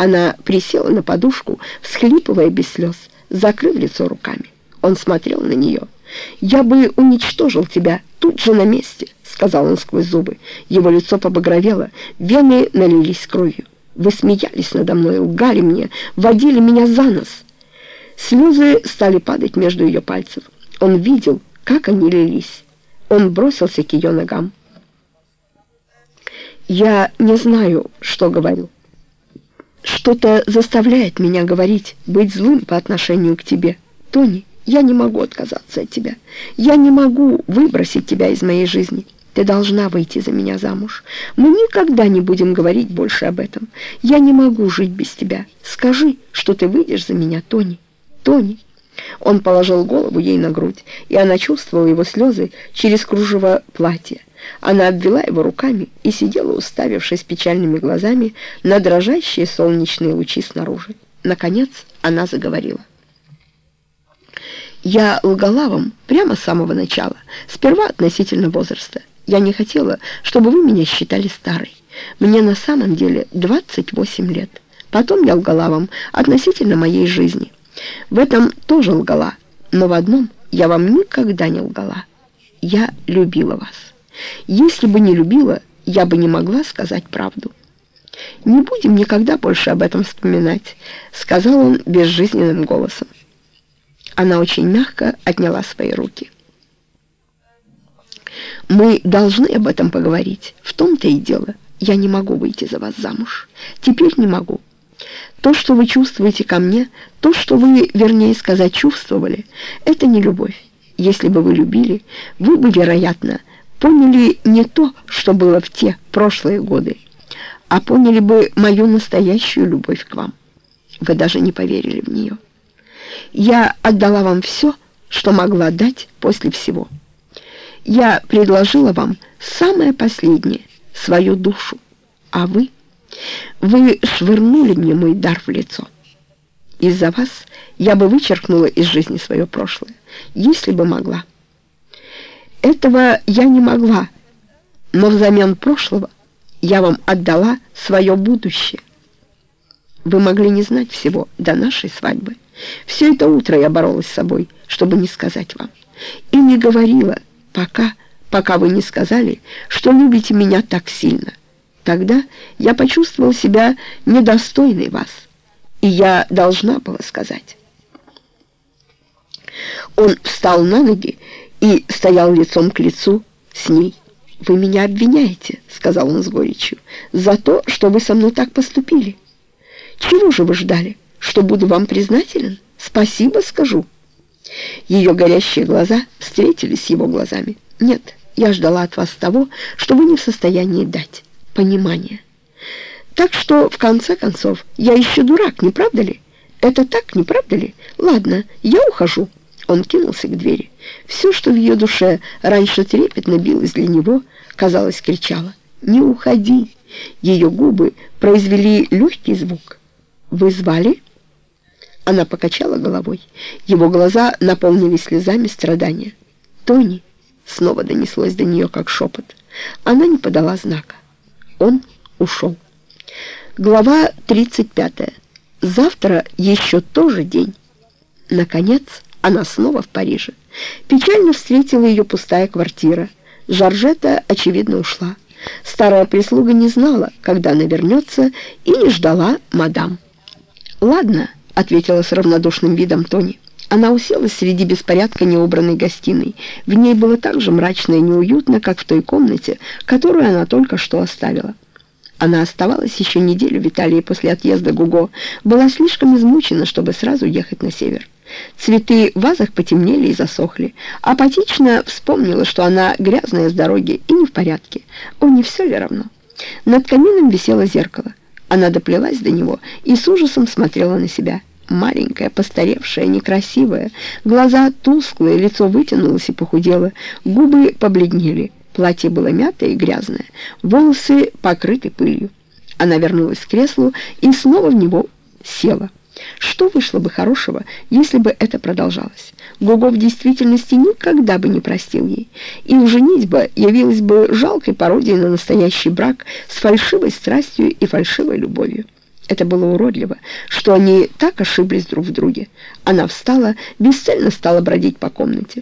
Она присела на подушку, всхлипывая без слез, закрыв лицо руками. Он смотрел на нее. «Я бы уничтожил тебя тут же на месте», — сказал он сквозь зубы. Его лицо побагровело, вены налились кровью. «Вы смеялись надо мной, лгали мне, водили меня за нос». Слезы стали падать между ее пальцев. Он видел, как они лились. Он бросился к ее ногам. «Я не знаю, что говорю». Что-то заставляет меня говорить, быть злым по отношению к тебе. Тони, я не могу отказаться от тебя. Я не могу выбросить тебя из моей жизни. Ты должна выйти за меня замуж. Мы никогда не будем говорить больше об этом. Я не могу жить без тебя. Скажи, что ты выйдешь за меня, Тони. Тони. Он положил голову ей на грудь, и она чувствовала его слезы через кружево платья. Она обвела его руками и сидела, уставившись печальными глазами на дрожащие солнечные лучи снаружи. Наконец она заговорила. «Я лгала вам прямо с самого начала, сперва относительно возраста. Я не хотела, чтобы вы меня считали старой. Мне на самом деле 28 лет. Потом я лгала вам относительно моей жизни. В этом тоже лгала, но в одном я вам никогда не лгала. Я любила вас». Если бы не любила, я бы не могла сказать правду. «Не будем никогда больше об этом вспоминать», — сказал он безжизненным голосом. Она очень мягко отняла свои руки. «Мы должны об этом поговорить. В том-то и дело. Я не могу выйти за вас замуж. Теперь не могу. То, что вы чувствуете ко мне, то, что вы, вернее сказать, чувствовали, это не любовь. Если бы вы любили, вы бы, вероятно, поняли не то, что было в те прошлые годы, а поняли бы мою настоящую любовь к вам. Вы даже не поверили в нее. Я отдала вам все, что могла дать после всего. Я предложила вам самое последнее, свою душу, а вы... Вы швырнули мне мой дар в лицо. Из-за вас я бы вычеркнула из жизни свое прошлое, если бы могла. Этого я не могла, но взамен прошлого я вам отдала свое будущее. Вы могли не знать всего до нашей свадьбы. Все это утро я боролась с собой, чтобы не сказать вам. И не говорила, пока, пока вы не сказали, что любите меня так сильно. Тогда я почувствовала себя недостойной вас, и я должна была сказать. Он встал на ноги и стоял лицом к лицу с ней. «Вы меня обвиняете», — сказал он с горечью, — «за то, что вы со мной так поступили. Чего же вы ждали? Что буду вам признателен? Спасибо скажу». Ее горящие глаза встретились с его глазами. «Нет, я ждала от вас того, что вы не в состоянии дать. Понимание. Так что, в конце концов, я еще дурак, не правда ли? Это так, не правда ли? Ладно, я ухожу». Он кинулся к двери. Все, что в ее душе раньше трепетно билось для него, казалось, кричало «Не уходи!». Ее губы произвели легкий звук. «Вы звали?» Она покачала головой. Его глаза наполнились слезами страдания. «Тони!» Снова донеслось до нее, как шепот. Она не подала знака. Он ушел. Глава 35. Завтра еще тоже день. Наконец... Она снова в Париже. Печально встретила ее пустая квартира. Жоржета, очевидно, ушла. Старая прислуга не знала, когда она вернется, и не ждала мадам. «Ладно», — ответила с равнодушным видом Тони. Она уселась среди беспорядка неубранной гостиной. В ней было так же мрачно и неуютно, как в той комнате, которую она только что оставила. Она оставалась еще неделю в Италии после отъезда Гуго, была слишком измучена, чтобы сразу ехать на север. Цветы в вазах потемнели и засохли. Апатично вспомнила, что она грязная с дороги и не в порядке. О, не все ли равно? Над камином висело зеркало. Она доплелась до него и с ужасом смотрела на себя. Маленькая, постаревшая, некрасивая, глаза тусклые, лицо вытянулось и похудело, губы побледнели, платье было мятое и грязное, волосы покрыты пылью. Она вернулась к креслу и снова в него села. Что вышло бы хорошего, если бы это продолжалось? Гуго в действительности никогда бы не простил ей, и женитьба явилась бы жалкой пародией на настоящий брак с фальшивой страстью и фальшивой любовью. Это было уродливо, что они так ошиблись друг в друге. Она встала, бесцельно стала бродить по комнате.